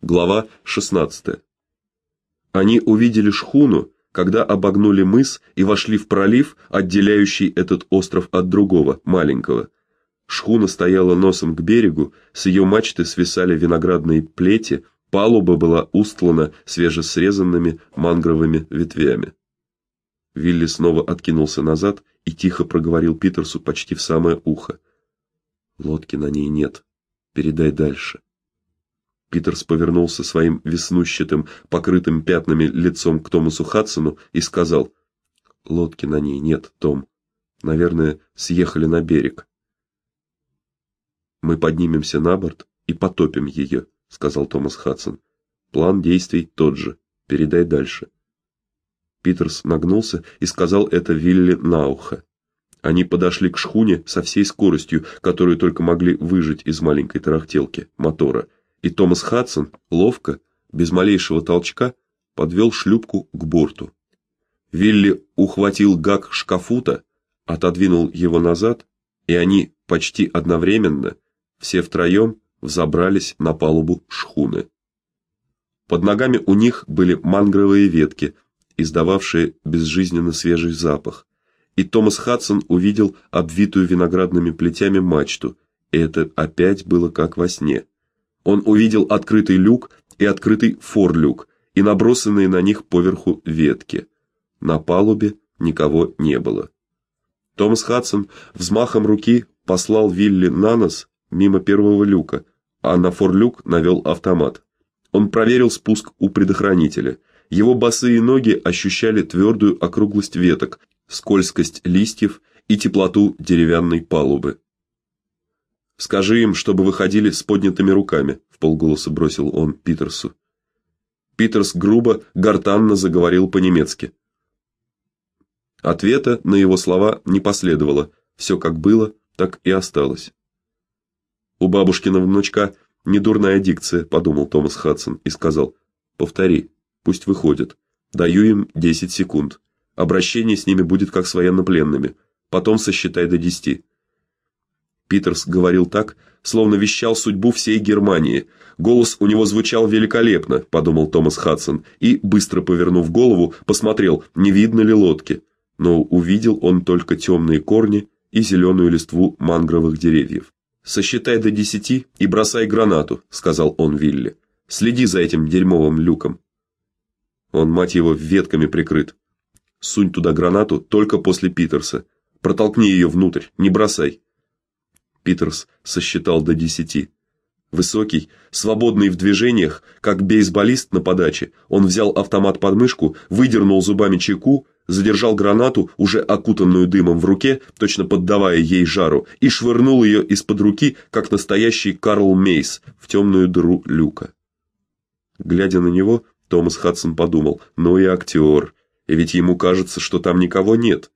Глава 16. Они увидели шхуну, когда обогнули мыс и вошли в пролив, отделяющий этот остров от другого, маленького. Шхуна стояла носом к берегу, с ее мачты свисали виноградные плети, палуба была устлана свежесрезанными мангровыми ветвями. Вилли снова откинулся назад и тихо проговорил Питерсу почти в самое ухо: "Лодки на ней нет. Передай дальше". Питерс повернулся своим веснущатым, покрытым пятнами лицом к Томасу Хадсону и сказал: "Лодки на ней нет, Том. Наверное, съехали на берег. Мы поднимемся на борт и потопим ее», — сказал Томас Хадсон. "План действий тот же. Передай дальше". Питерс нагнулся и сказал это Вилли на ухо. Они подошли к шхуне со всей скоростью, которую только могли выжать из маленькой тарахтелки мотора и Томас Хадсон ловко, без малейшего толчка, подвел шлюпку к борту. Вилли ухватил гак шкафута, отодвинул его назад, и они почти одновременно, все втроем, взобрались на палубу шхуны. Под ногами у них были мангровые ветки, издававшие безжизненно свежий запах. И Томас Хадсон увидел обвитую виноградными плетями мачту, и это опять было как во сне. Он увидел открытый люк и открытый форлюк и набросанные на них поверху ветки. На палубе никого не было. Томас Хадсон взмахом руки послал Вилли на нос мимо первого люка, а на форлюк навел автомат. Он проверил спуск у предохранителя. Его босые ноги ощущали твердую округлость веток, скользкость листьев и теплоту деревянной палубы. Скажи им, чтобы выходили с поднятыми руками, вполголоса бросил он Питерсу. Питерс грубо, гортанно заговорил по-немецки. Ответа на его слова не последовало. Все как было, так и осталось. У бабушкиного внучка недурная дикция, подумал Томас Хадсон и сказал: "Повтори, пусть выходят. Даю им 10 секунд. Обращение с ними будет как с военнопленными. Потом сосчитай до десяти. Питерс говорил так, словно вещал судьбу всей Германии. Голос у него звучал великолепно, подумал Томас Хадсон и быстро повернув голову, посмотрел, не видно ли лодки. Но увидел он только темные корни и зеленую листву мангровых деревьев. Сосчитай до десяти и бросай гранату, сказал он Вилли. Следи за этим дерьмовым люком. Он мать его ветками прикрыт. Сунь туда гранату только после Питерса. Протолкни ее внутрь, не бросай. Питерс сосчитал до десяти. Высокий, свободный в движениях, как бейсболист на подаче, он взял автомат под мышку, выдернул зубами чеку, задержал гранату, уже окутанную дымом в руке, точно поддавая ей жару, и швырнул ее из-под руки, как настоящий Карл Мейс, в темную дыру люка. Глядя на него, Томас Хадсон подумал: "Ну и актер, и ведь ему кажется, что там никого нет".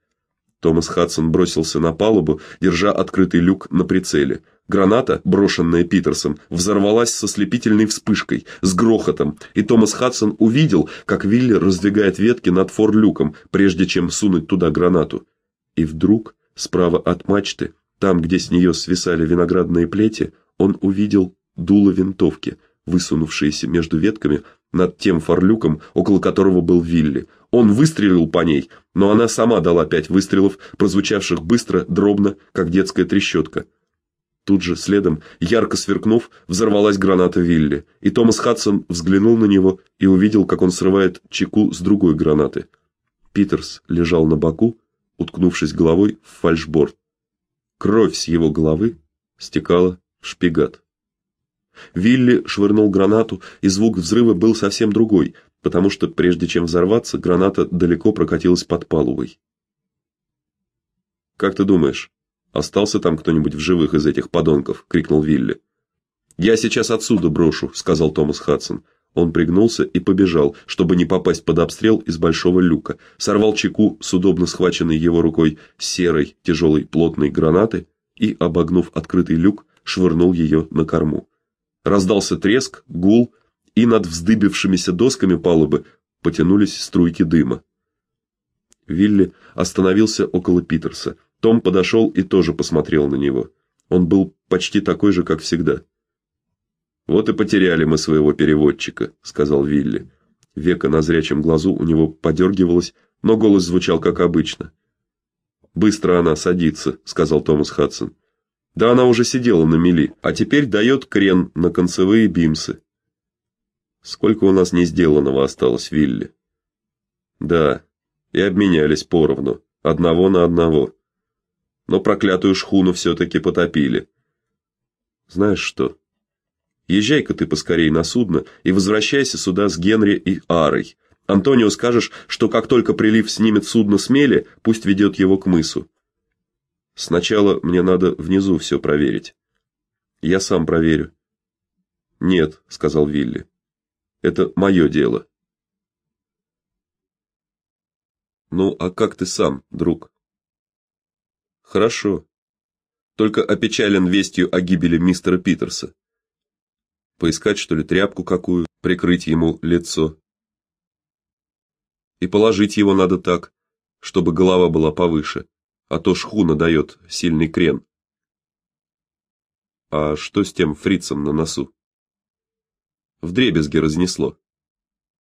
Томас Хадсон бросился на палубу, держа открытый люк на прицеле. Граната, брошенная Питерсом, взорвалась со слепительной вспышкой, с грохотом, и Томас Хадсон увидел, как Вилли раздвигает ветки над форлюком, прежде чем сунуть туда гранату. И вдруг, справа от мачты, там, где с нее свисали виноградные плети, он увидел дуло винтовки, высунувшееся между ветками над тем форлюком, около которого был Вилли. Он выстрелил по ней, но она сама дала пять выстрелов, прозвучавших быстро, дробно, как детская трещотка. Тут же следом, ярко сверкнув, взорвалась граната Вилли, и Томас Хадсон взглянул на него и увидел, как он срывает чеку с другой гранаты. Питерс лежал на боку, уткнувшись головой в фальшборд. Кровь с его головы стекала в шпигат. Вилли швырнул гранату, и звук взрыва был совсем другой, потому что прежде чем взорваться, граната далеко прокатилась под палубой. Как ты думаешь, остался там кто-нибудь в живых из этих подонков, крикнул Вилли. Я сейчас отсюда брошу, сказал Томас Хадсон. Он пригнулся и побежал, чтобы не попасть под обстрел из большого люка. Сорвал чеку с удобно схваченной его рукой серой, тяжелой, плотной гранаты и, обогнув открытый люк, швырнул ее на корму. Раздался треск, гул, и над вздыбившимися досками палубы потянулись струйки дыма. Вилли остановился около Питерса. Том подошел и тоже посмотрел на него. Он был почти такой же, как всегда. Вот и потеряли мы своего переводчика, сказал Вилли. Века на зрячем глазу у него подергивалось, но голос звучал как обычно. Быстро она садится, сказал Томас Хадсон. Да она уже сидела на мели, а теперь дает крен на концевые бимсы. Сколько у нас не сделанного осталось, Вилли? Да, и обменялись поровну, одного на одного. Но проклятую шхуну все таки потопили. Знаешь что? Езжай-ка ты поскорей на судно и возвращайся сюда с Генри и Арой. Антонио скажешь, что как только прилив снимет судно с мели, пусть ведет его к мысу. Сначала мне надо внизу все проверить. Я сам проверю. Нет, сказал Вилли. Это мое дело. Ну, а как ты сам, друг? Хорошо. Только опечален вестью о гибели мистера Питерса. Поискать что ли тряпку какую, прикрыть ему лицо. И положить его надо так, чтобы голова была повыше, а то шхуна дает сильный крен. А что с тем фрицем на носу? Вдребезги разнесло.